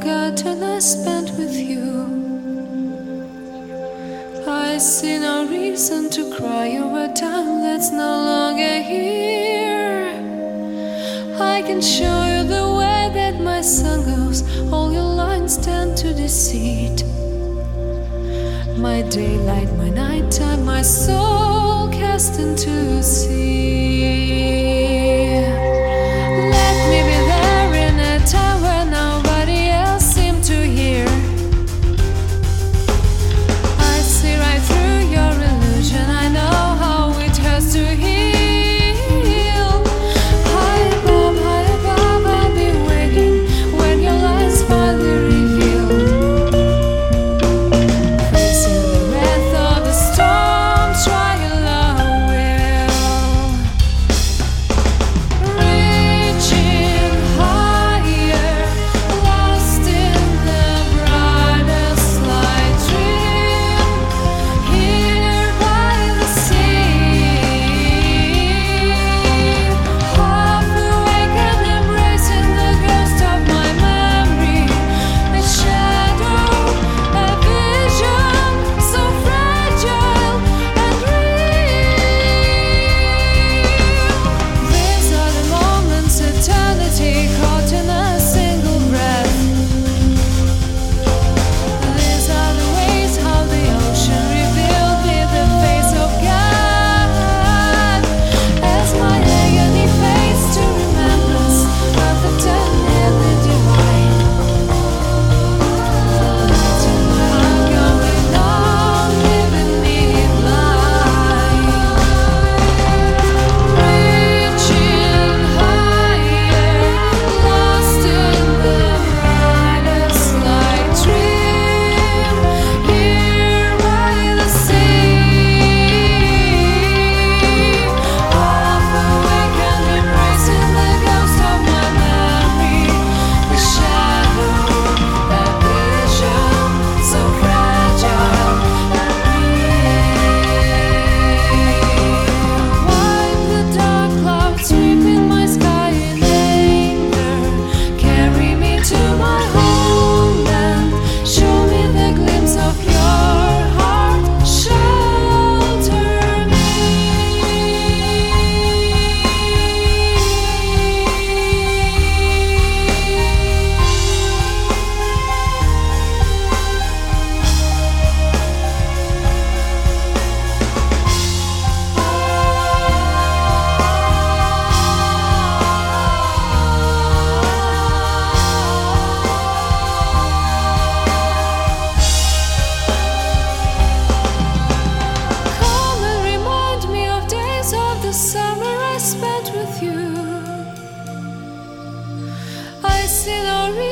forgotten I spent with you. I see no reason to cry over time that's no longer here. I can show you the way that my sun goes, all your lines tend to deceit. My daylight, my nighttime, my soul cast into sea.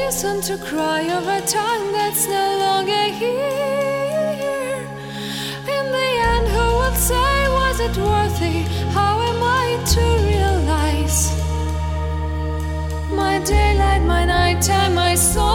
reason to cry of a tongue that's no longer here. In the end, who will say, was it worthy? How am I to realize my daylight, my nighttime, my soul?